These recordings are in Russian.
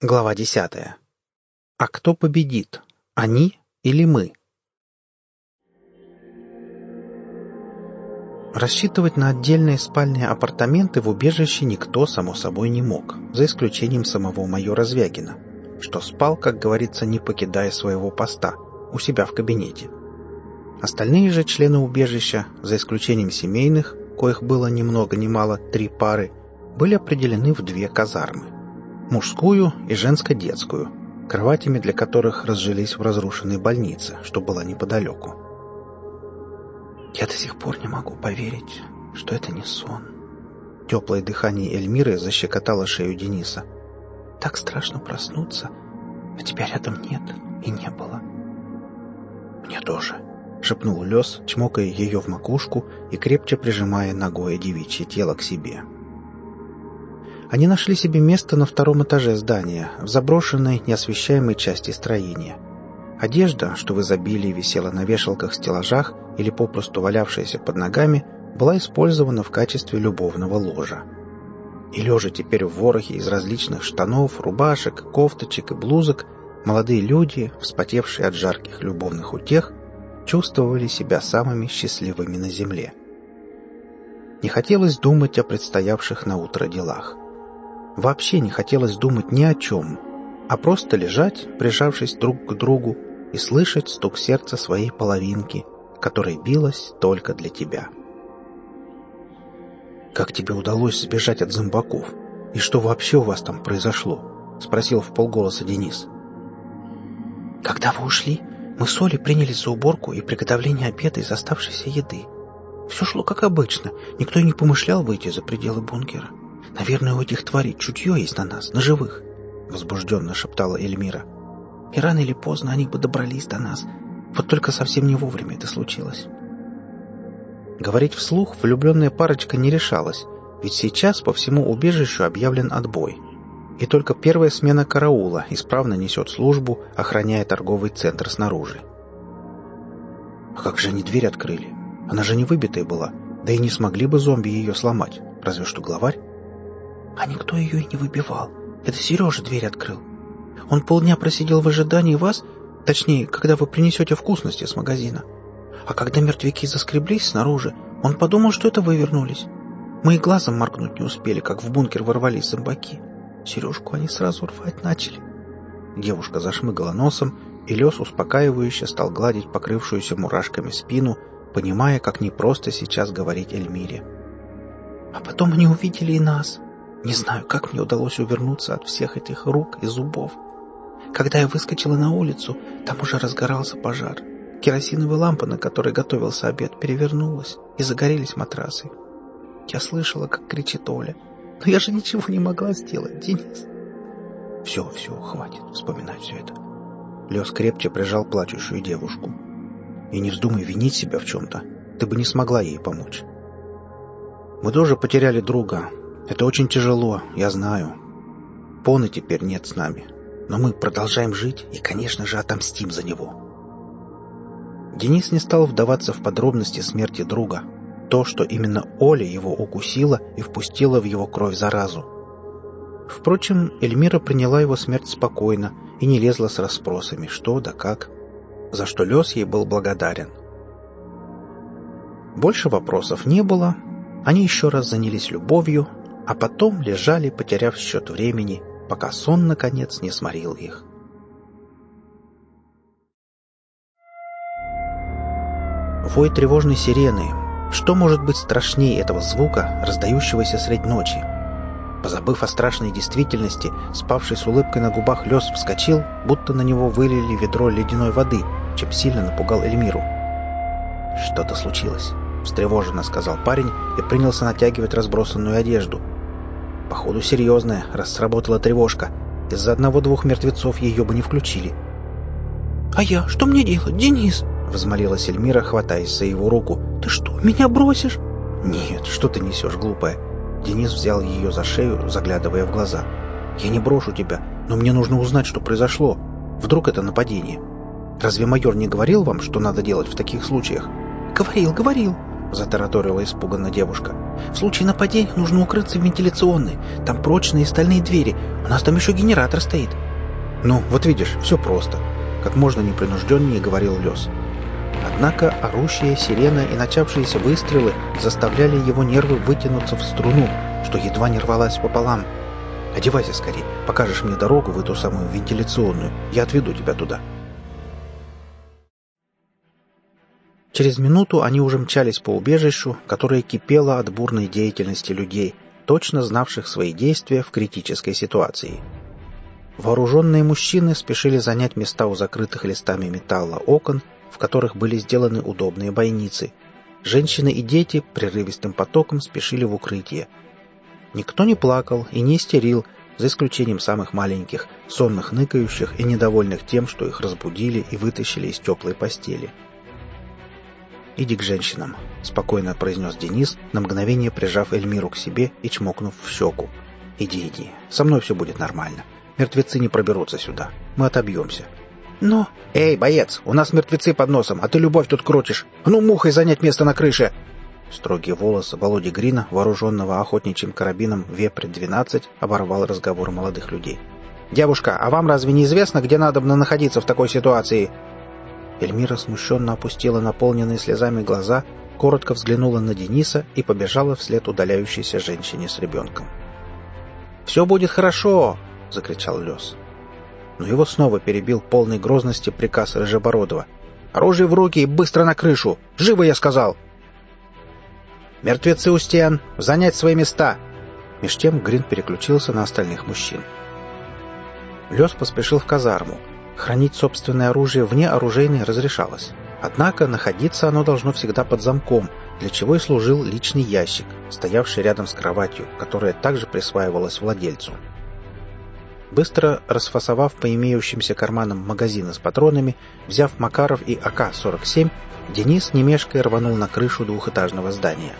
Глава десятая. А кто победит? Они или мы? Рассчитывать на отдельные спальные апартаменты в убежище никто, само собой, не мог, за исключением самого майора Звягина, что спал, как говорится, не покидая своего поста, у себя в кабинете. Остальные же члены убежища, за исключением семейных, коих было ни много ни мало три пары, были определены в две казармы мужскую и женско-детскую, кроватями для которых разжились в разрушенной больнице, что была неподалеку. «Я до сих пор не могу поверить, что это не сон». Теплое дыхание Эльмиры защекотало шею Дениса. «Так страшно проснуться, а тебя рядом нет и не было». «Мне тоже», — шепнул Лес, чмокая ее в макушку и крепче прижимая ногое девичье тело к себе. Они нашли себе место на втором этаже здания, в заброшенной, неосвещаемой части строения. Одежда, что в изобилии висела на вешалках-стеллажах или попросту валявшаяся под ногами, была использована в качестве любовного ложа. И лежа теперь в ворохе из различных штанов, рубашек, кофточек и блузок, молодые люди, вспотевшие от жарких любовных утех, чувствовали себя самыми счастливыми на земле. Не хотелось думать о предстоявших на утро делах. Вообще не хотелось думать ни о чем, а просто лежать, прижавшись друг к другу, и слышать стук сердца своей половинки, которая билась только для тебя. «Как тебе удалось сбежать от зомбаков? И что вообще у вас там произошло?» — спросил в полголоса Денис. «Когда вы ушли, мы с Олей принялись за уборку и приготовление обеда из оставшейся еды. Все шло как обычно, никто не помышлял выйти за пределы бункера. Наверное, у этих тварей чутье есть на нас, на живых, — возбужденно шептала Эльмира. И рано или поздно они бы добрались до нас. Вот только совсем не вовремя это случилось. Говорить вслух влюбленная парочка не решалась, ведь сейчас по всему убежищу объявлен отбой. И только первая смена караула исправно несет службу, охраняя торговый центр снаружи. А как же они дверь открыли? Она же не выбитая была, да и не смогли бы зомби ее сломать, разве что главарь. А никто ее и не выбивал. Это Сережа дверь открыл. Он полдня просидел в ожидании вас, точнее, когда вы принесете вкусности с магазина. А когда мертвяки заскреблись снаружи, он подумал, что это вы вернулись. Мы и глазом моргнуть не успели, как в бункер ворвались зомбаки. Сережку они сразу рвать начали. Девушка зашмыгала носом, и Лес успокаивающе стал гладить покрывшуюся мурашками спину, понимая, как непросто сейчас говорить Эльмире. А потом они увидели и нас. Не знаю, как мне удалось увернуться от всех этих рук и зубов. Когда я выскочила на улицу, там уже разгорался пожар. Керосиновая лампа, на которой готовился обед, перевернулась, и загорелись матрасы. Я слышала, как кричит Оля. Но я же ничего не могла сделать, Денис. Все, все, хватит вспоминать все это. Лес крепче прижал плачущую девушку. И не вздумай винить себя в чем-то. Ты бы не смогла ей помочь. Мы тоже потеряли друга, это очень тяжело, я знаю. Поны теперь нет с нами. Но мы продолжаем жить и, конечно же, отомстим за него. Денис не стал вдаваться в подробности смерти друга. То, что именно Оля его укусила и впустила в его кровь заразу. Впрочем, Эльмира приняла его смерть спокойно и не лезла с расспросами, что да как, за что Лес ей был благодарен. Больше вопросов не было, они еще раз занялись любовью, а потом лежали, потеряв счет времени, пока сон, наконец, не сморил их. Вой тревожной сирены. Что может быть страшнее этого звука, раздающегося средь ночи? Позабыв о страшной действительности, спавший с улыбкой на губах лес вскочил, будто на него вылили ведро ледяной воды, чем сильно напугал Эльмиру. «Что-то случилось», — встревоженно сказал парень и принялся натягивать разбросанную одежду — Походу серьезная, раз сработала тревожка. Из-за одного-двух мертвецов ее бы не включили. «А я? Что мне делать, Денис?» — взмолилась Эльмира, хватаясь за его руку. «Ты что, меня бросишь?» «Нет, что ты несешь, глупая?» Денис взял ее за шею, заглядывая в глаза. «Я не брошу тебя, но мне нужно узнать, что произошло. Вдруг это нападение? Разве майор не говорил вам, что надо делать в таких случаях?» «Говорил, говорил. — затараторила испуганно девушка. «В случае нападения нужно укрыться в вентиляционной. Там прочные стальные двери. У нас там еще генератор стоит». «Ну, вот видишь, все просто», — как можно непринужденнее говорил Лес. Однако орущая сирена и начавшиеся выстрелы заставляли его нервы вытянуться в струну, что едва не рвалась пополам. «Одевайся скорее, покажешь мне дорогу в эту самую вентиляционную. Я отведу тебя туда». Через минуту они уже мчались по убежищу, которое кипело от бурной деятельности людей, точно знавших свои действия в критической ситуации. Вооруженные мужчины спешили занять места у закрытых листами металла окон, в которых были сделаны удобные бойницы. Женщины и дети прерывистым потоком спешили в укрытие. Никто не плакал и не истерил, за исключением самых маленьких, сонных ныкающих и недовольных тем, что их разбудили и вытащили из теплой постели. «Иди к женщинам», — спокойно произнес Денис, на мгновение прижав Эльмиру к себе и чмокнув в щеку. «Иди, иди. Со мной все будет нормально. Мертвецы не проберутся сюда. Мы отобьемся». «Но...» «Эй, боец, у нас мертвецы под носом, а ты любовь тут крутишь. ну, мухой занять место на крыше!» Строгий волос Володи Грина, вооруженного охотничьим карабином «Вепрь-12», оборвал разговор молодых людей. «Девушка, а вам разве не известно, где надо находиться в такой ситуации?» Эльмира смущенно опустила наполненные слезами глаза, коротко взглянула на Дениса и побежала вслед удаляющейся женщине с ребенком. «Все будет хорошо!» — закричал Лес. Но его снова перебил полный грозности приказ Рыжебородова. «Оружие в руки и быстро на крышу! Живо, я сказал!» «Мертвецы у стен! Занять свои места!» Меж тем Грин переключился на остальных мужчин. Лес поспешил в казарму, Хранить собственное оружие вне оружейной разрешалось. Однако находиться оно должно всегда под замком, для чего и служил личный ящик, стоявший рядом с кроватью, которая также присваивалась владельцу. Быстро расфасовав по имеющимся карманам магазины с патронами, взяв Макаров и АК-47, Денис немешкой рванул на крышу двухэтажного здания.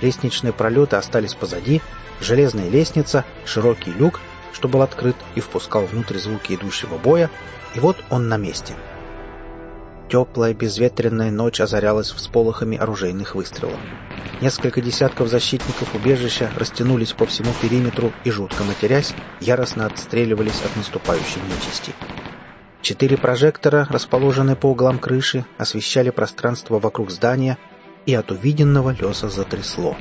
Лестничные пролеты остались позади, железная лестница, широкий люк, что был открыт и впускал внутрь звуки идущего боя, и вот он на месте. Теплая безветренная ночь озарялась всполохами оружейных выстрелов. Несколько десятков защитников убежища растянулись по всему периметру и, жутко матерясь, яростно отстреливались от наступающей нечисти. Четыре прожектора, расположенные по углам крыши, освещали пространство вокруг здания, и от увиденного леса затрясло.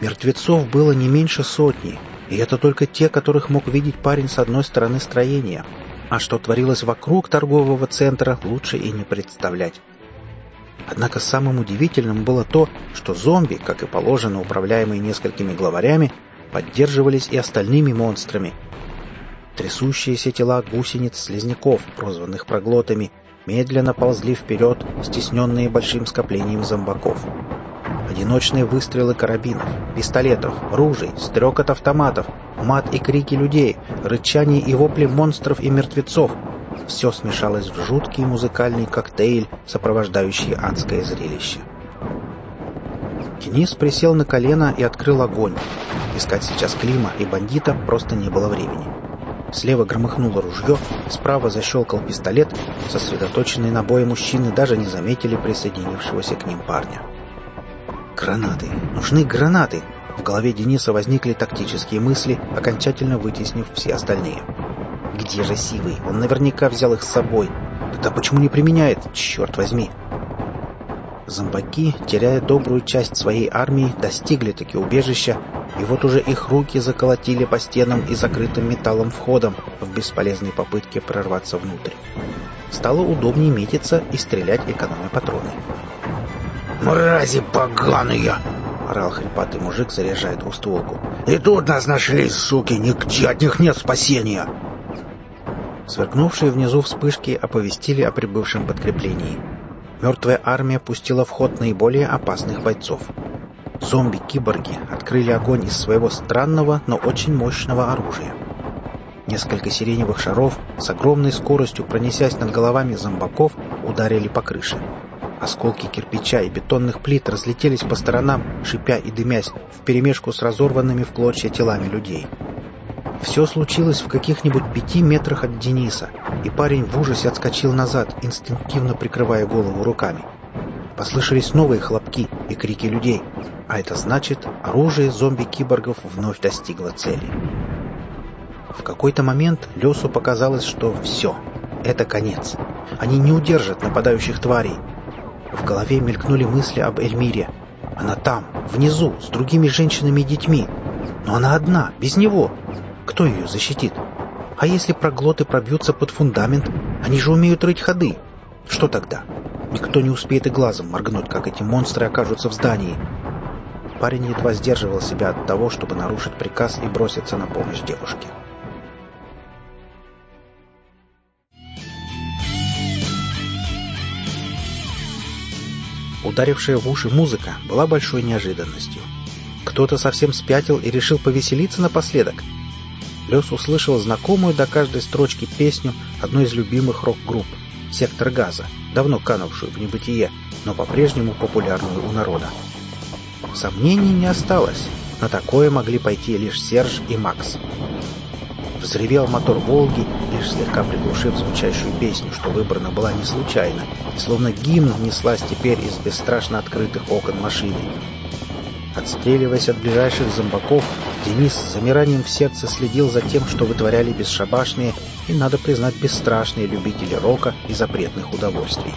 Мертвецов было не меньше сотни, и это только те, которых мог видеть парень с одной стороны строения — а что творилось вокруг торгового центра, лучше и не представлять. Однако самым удивительным было то, что зомби, как и положено управляемые несколькими главарями, поддерживались и остальными монстрами. Трясущиеся тела гусениц-слизняков, прозванных проглотами, медленно ползли вперед, стесненные большим скоплением зомбаков. Одиночные выстрелы карабинов, пистолетов, ружей, стрекот автоматов, мат и крики людей, рычание и вопли монстров и мертвецов — все смешалось в жуткий музыкальный коктейль, сопровождающий адское зрелище. Денис присел на колено и открыл огонь. Искать сейчас Клима и бандита просто не было времени. Слева громыхнуло ружье, справа защелкал пистолет, сосредоточенные на бое мужчины даже не заметили присоединившегося к ним парня. Гранаты! Нужны гранаты! В голове Дениса возникли тактические мысли, окончательно вытеснив все остальные. Где же Сивый? Он наверняка взял их с собой. Да почему не применяет? Черт возьми! Зомбаки, теряя добрую часть своей армии, достигли таки убежища, и вот уже их руки заколотили по стенам и закрытым металлом входам в бесполезной попытке прорваться внутрь. Стало удобнее метиться и стрелять экономя патроны. «Мрази поганые!» — орал хрипатый мужик, заряжая двустволку. «И тут нас нашли, суки! Нигде от них нет спасения!» Сверкнувшие внизу вспышки оповестили о прибывшем подкреплении. Мертвая армия пустила в ход наиболее опасных бойцов. Зомби-киборги открыли огонь из своего странного, но очень мощного оружия. Несколько сиреневых шаров с огромной скоростью, пронесясь над головами зомбаков, ударили по крыше. Осколки кирпича и бетонных плит разлетелись по сторонам, шипя и дымясь, вперемешку с разорванными в клочья телами людей. Все случилось в каких-нибудь пяти метрах от Дениса, и парень в ужасе отскочил назад, инстинктивно прикрывая голову руками. Послышались новые хлопки и крики людей, а это значит, оружие зомби-киборгов вновь достигло цели. В какой-то момент Лесу показалось, что все, это конец. Они не удержат нападающих тварей. В голове мелькнули мысли об Эльмире. Она там, внизу, с другими женщинами и детьми. Но она одна, без него. Кто ее защитит? А если проглоты пробьются под фундамент? Они же умеют рыть ходы. Что тогда? Никто не успеет и глазом моргнуть, как эти монстры окажутся в здании. Парень едва сдерживал себя от того, чтобы нарушить приказ и броситься на помощь девушке. Ударившая в уши музыка была большой неожиданностью. Кто-то совсем спятил и решил повеселиться напоследок. Лес услышал знакомую до каждой строчки песню одной из любимых рок-групп «Сектор газа», давно канувшую в небытие, но по-прежнему популярную у народа. Сомнений не осталось. На такое могли пойти лишь Серж и Макс. Взревел мотор «Волги», лишь слегка приглушив звучащую песню, что выбрана была не случайно, словно гимн неслась теперь из бесстрашно открытых окон машины. Отстреливаясь от ближайших зомбаков, Денис с замиранием в сердце следил за тем, что вытворяли бесшабашные и, надо признать, бесстрашные любители рока и запретных удовольствий.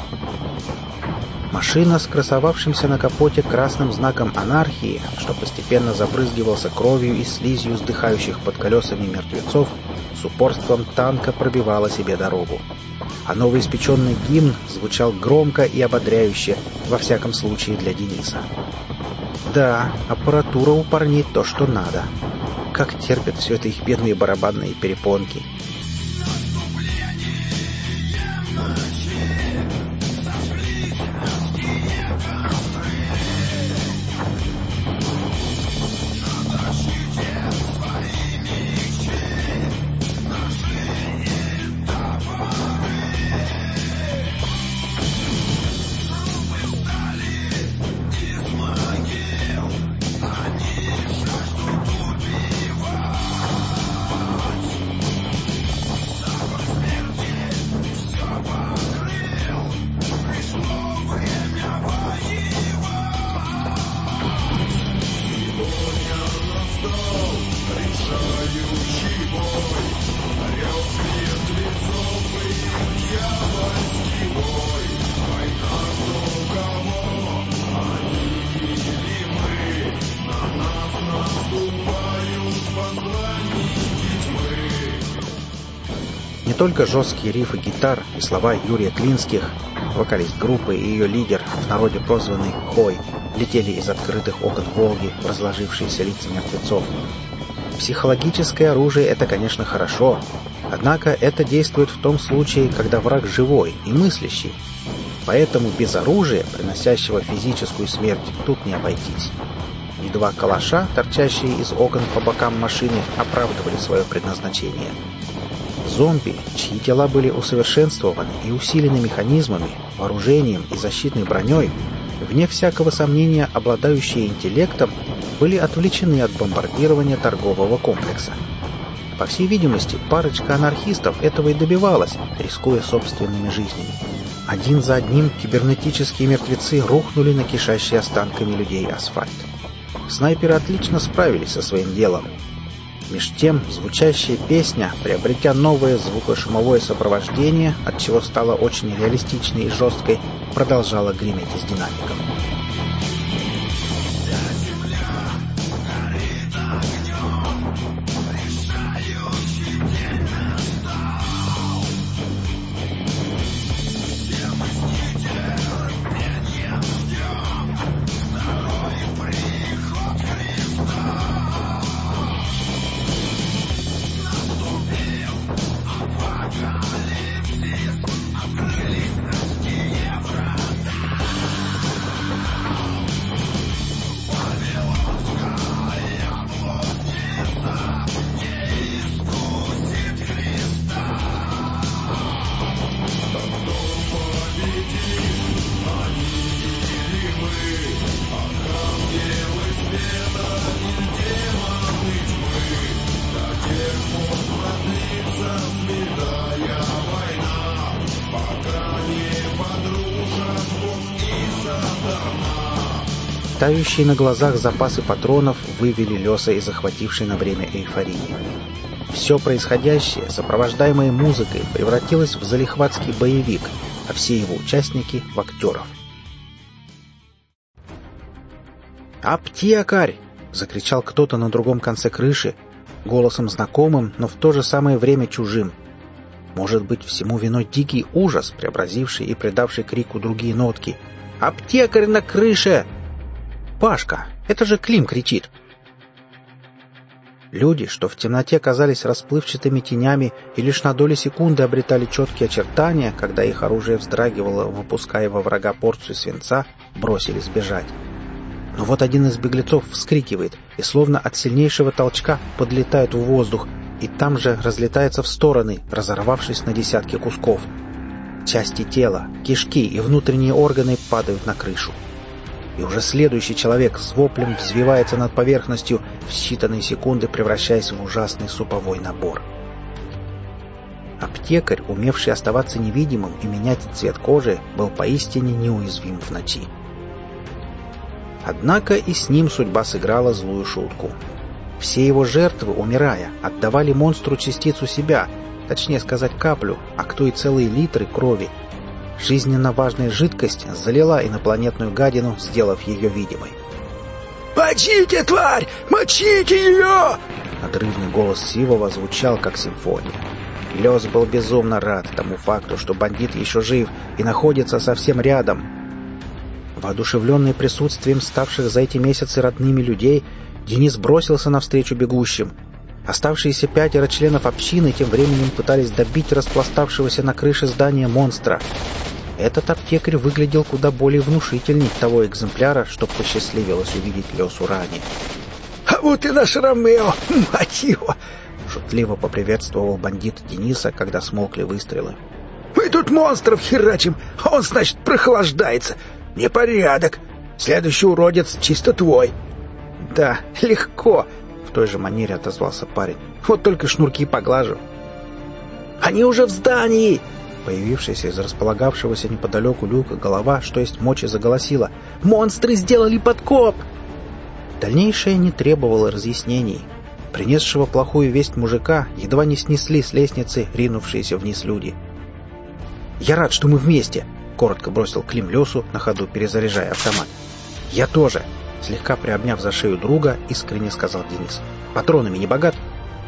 Машина с красовавшимся на капоте красным знаком анархии, что постепенно забрызгивался кровью и слизью вздыхающих под колесами мертвецов, с упорством танка пробивала себе дорогу. А новоиспеченный гимн звучал громко и ободряюще, во всяком случае для Дениса. Да, аппаратура у парней то, что надо. Как терпят все это их бедные барабанные перепонки. Только жесткие рифы гитар и слова Юрия Клинских, вокалист группы и ее лидер, в народе прозванный Хой, летели из открытых окон Волги в разложившиеся лица мертвецов. Психологическое оружие — это, конечно, хорошо, однако это действует в том случае, когда враг живой и мыслящий. Поэтому без оружия, приносящего физическую смерть, тут не обойтись. И два калаша, торчащие из окон по бокам машины, оправдывали свое предназначение — Зомби, чьи тела были усовершенствованы и усилены механизмами, вооружением и защитной броней, вне всякого сомнения обладающие интеллектом, были отвлечены от бомбардирования торгового комплекса. По всей видимости, парочка анархистов этого и добивалась, рискуя собственными жизнями. Один за одним кибернетические мертвецы рухнули на кишащий останками людей асфальт. Снайперы отлично справились со своим делом, Меж тем, звучащая песня, приобретя новое звукошумовое сопровождение, от чего стала очень реалистичной и жесткой, продолжала греметь из динамиков. Тающие на глазах запасы патронов вывели Леса из захватившей на время эйфории. Все происходящее, сопровождаемое музыкой, превратилось в залихватский боевик, а все его участники — в актеров. «Аптекарь!» — закричал кто-то на другом конце крыши, голосом знакомым, но в то же самое время чужим. Может быть, всему виной дикий ужас, преобразивший и придавший крику другие нотки. «Аптекарь на крыше!» «Пашка! Это же Клим кричит!» Люди, что в темноте казались расплывчатыми тенями и лишь на доли секунды обретали четкие очертания, когда их оружие вздрагивало, выпуская во врага порцию свинца, бросились бежать. Но вот один из беглецов вскрикивает и словно от сильнейшего толчка подлетает в воздух, и там же разлетается в стороны, разорвавшись на десятки кусков. Части тела, кишки и внутренние органы падают на крышу и уже следующий человек с воплем взвивается над поверхностью, в считанные секунды превращаясь в ужасный суповой набор. Аптекарь, умевший оставаться невидимым и менять цвет кожи, был поистине неуязвим в ночи. Однако и с ним судьба сыграла злую шутку. Все его жертвы, умирая, отдавали монстру частицу себя, точнее сказать каплю, а кто и целые литры крови, Жизненно важная жидкость залила инопланетную гадину, сделав ее видимой. «Мочите, тварь! Мочите ее!» Отрывный голос Сивова звучал, как симфония. Лес был безумно рад тому факту, что бандит еще жив и находится совсем рядом. Воодушевленный присутствием ставших за эти месяцы родными людей, Денис бросился навстречу бегущим. Оставшиеся пятеро членов общины тем временем пытались добить распластавшегося на крыше здания монстра. Этот аптекарь выглядел куда более внушительней того экземпляра, что посчастливилось увидеть Лесу ранее. «А вот и наш Ромео! Мать его!» Шутливо поприветствовал бандит Дениса, когда смолкли выстрелы. «Мы тут монстров херачим, а он, значит, прохлаждается. Непорядок. Следующий уродец чисто твой». «Да, легко!» — в той же манере отозвался парень. «Вот только шнурки поглажу». «Они уже в здании!» Появившаяся из располагавшегося неподалеку люка голова, что есть мочи, заголосила «Монстры сделали подкоп!» Дальнейшее не требовало разъяснений. Принесшего плохую весть мужика едва не снесли с лестницы ринувшиеся вниз люди. «Я рад, что мы вместе!» — коротко бросил Клим Лесу, на ходу перезаряжая автомат. «Я тоже!» — слегка приобняв за шею друга, искренне сказал Денис. «Патронами не богат?»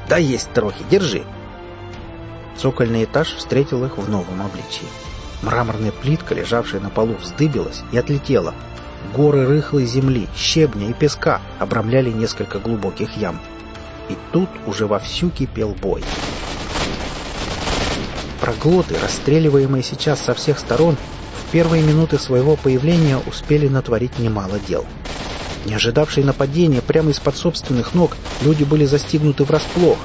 «Да есть трохи, держи!» Цокольный этаж встретил их в новом обличии. Мраморная плитка, лежавшая на полу, вздыбилась и отлетела. Горы рыхлой земли, щебня и песка обрамляли несколько глубоких ям. И тут уже вовсю кипел бой. Проглоты, расстреливаемые сейчас со всех сторон, в первые минуты своего появления успели натворить немало дел. Не ожидавшие нападения прямо из-под собственных ног, люди были застигнуты врасплох,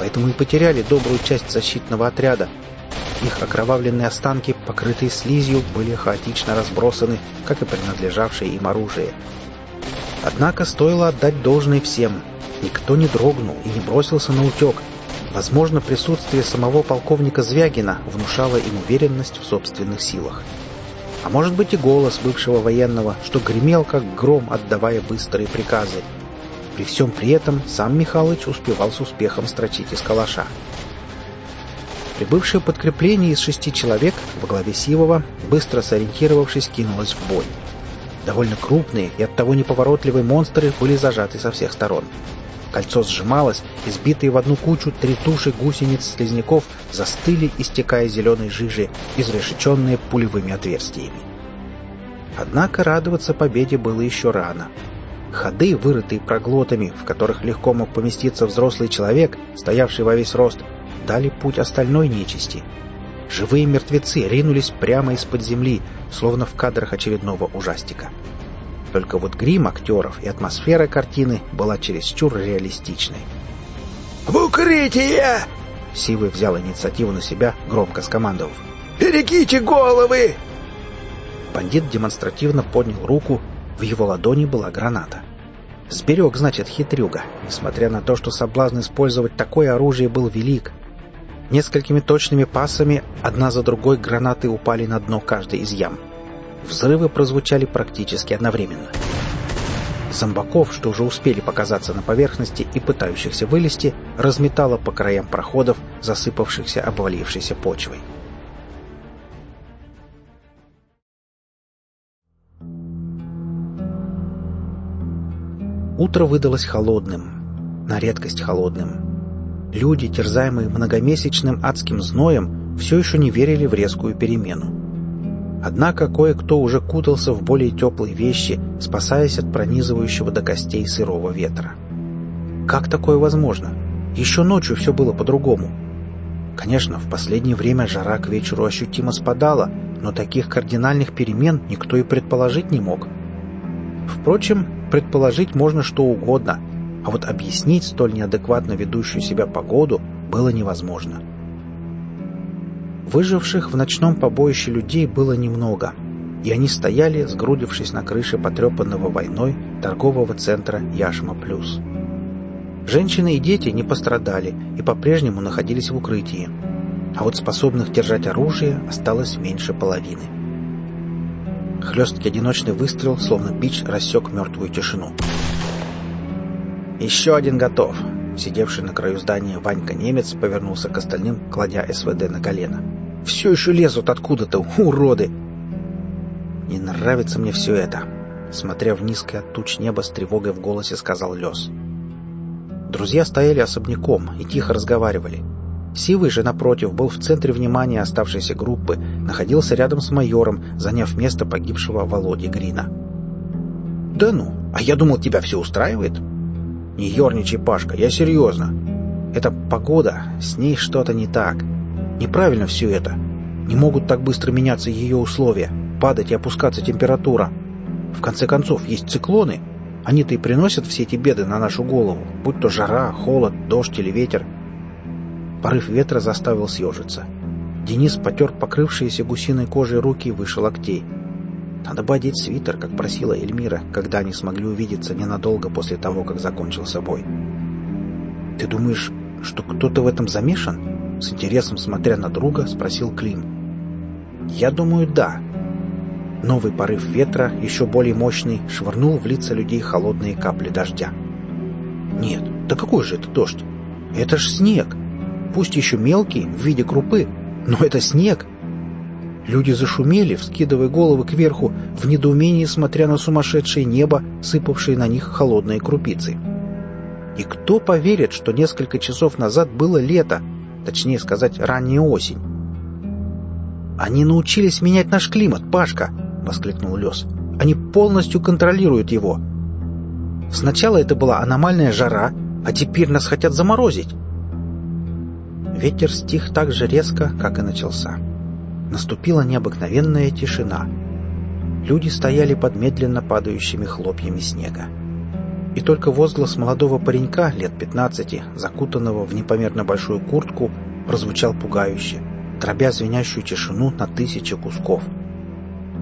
поэтому и потеряли добрую часть защитного отряда. Их окровавленные останки, покрытые слизью, были хаотично разбросаны, как и принадлежавшее им оружие. Однако стоило отдать должное всем. Никто не дрогнул и не бросился на утек. Возможно, присутствие самого полковника Звягина внушало им уверенность в собственных силах. А может быть и голос бывшего военного, что гремел как гром, отдавая быстрые приказы. При всем при этом сам Михалыч успевал с успехом строчить из калаша. Прибывшее подкрепление из шести человек во главе Сивова, быстро сориентировавшись, кинулось в бой. Довольно крупные и оттого неповоротливые монстры были зажаты со всех сторон. Кольцо сжималось, и сбитые в одну кучу три туши гусениц-слизняков застыли, истекая зеленой жижи, изрешеченные пулевыми отверстиями. Однако радоваться победе было еще рано. Ходы, вырытые проглотами, в которых легко мог поместиться взрослый человек, стоявший во весь рост, дали путь остальной нечисти. Живые мертвецы ринулись прямо из-под земли, словно в кадрах очередного ужастика. Только вот грим актеров и атмосфера картины была чересчур реалистичной. «В укрытие!» Сивый взял инициативу на себя, громко скомандовав. «Берегите головы!» Бандит демонстративно поднял руку, в его ладони была граната. Сберег, значит, хитрюга, несмотря на то, что соблазн использовать такое оружие был велик. Несколькими точными пасами одна за другой гранаты упали на дно каждой из ям. Взрывы прозвучали практически одновременно. Зомбаков, что уже успели показаться на поверхности и пытающихся вылезти, разметало по краям проходов, засыпавшихся обвалившейся почвой. Утро выдалось холодным, на редкость холодным. Люди, терзаемые многомесячным адским зноем, все еще не верили в резкую перемену. Однако кое-кто уже кутался в более теплые вещи, спасаясь от пронизывающего до костей сырого ветра. Как такое возможно? Еще ночью все было по-другому. Конечно, в последнее время жара к вечеру ощутимо спадала, но таких кардинальных перемен никто и предположить не мог. Впрочем, предположить можно что угодно, а вот объяснить столь неадекватно ведущую себя погоду было невозможно. Выживших в ночном побоище людей было немного, и они стояли, сгрудившись на крыше потрепанного войной торгового центра Яшма Плюс. Женщины и дети не пострадали и по-прежнему находились в укрытии, а вот способных держать оружие осталось меньше половины. Хлесткий одиночный выстрел, словно бич, рассек мертвую тишину. «Еще один готов!» Сидевший на краю здания Ванька-немец повернулся к остальным, кладя СВД на колено. «Все еще лезут откуда-то, уроды!» «Не нравится мне все это!» Смотря в низкое туч небо с тревогой в голосе, сказал Лес. Друзья стояли особняком и тихо разговаривали. Сивый же, напротив, был в центре внимания оставшейся группы, находился рядом с майором, заняв место погибшего Володи Грина. «Да ну, а я думал, тебя все устраивает?» «Не ерничай, Пашка, я серьезно. Это погода, с ней что-то не так. Неправильно все это. Не могут так быстро меняться ее условия, падать и опускаться температура. В конце концов, есть циклоны. Они-то и приносят все эти беды на нашу голову, будь то жара, холод, дождь или ветер. Порыв ветра заставил съежиться. Денис потер покрывшиеся гусиной кожей руки выше локтей. Надо бы одеть свитер, как просила Эльмира, когда они смогли увидеться ненадолго после того, как закончился бой. «Ты думаешь, что кто-то в этом замешан?» С интересом смотря на друга, спросил Клим. «Я думаю, да». Новый порыв ветра, еще более мощный, швырнул в лица людей холодные капли дождя. «Нет, да какой же это дождь? Это ж снег! Пусть еще мелкий, в виде крупы, но это снег!» Люди зашумели, вскидывая головы кверху, в недоумении смотря на сумасшедшее небо, сыпавшее на них холодные крупицы. И кто поверит, что несколько часов назад было лето, точнее сказать, ранняя осень? «Они научились менять наш климат, Пашка!» — воскликнул Лес. «Они полностью контролируют его. Сначала это была аномальная жара, а теперь нас хотят заморозить». Ветер стих так же резко, как и начался. Наступила необыкновенная тишина. Люди стояли под медленно падающими хлопьями снега. И только возглас молодого паренька лет пятнадцати, закутанного в непомерно большую куртку, прозвучал пугающе, дробя звенящую тишину на тысячи кусков.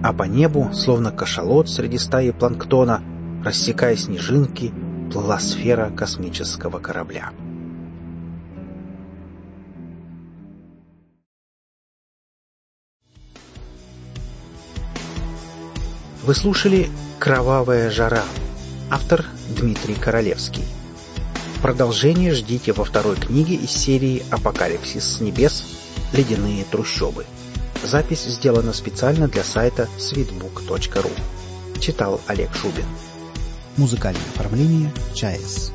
А по небу, словно кашалот среди стаи планктона, рассекая снежинки, плыла сфера космического корабля. Вы слушали «Кровавая жара». Автор Дмитрий Королевский. Продолжение ждите во второй книге из серии «Апокалипсис с небес. Ледяные трущобы». Запись сделана специально для сайта sweetbook.ru. Читал Олег Шубин. Музыкальное оформление «ЧАЭС».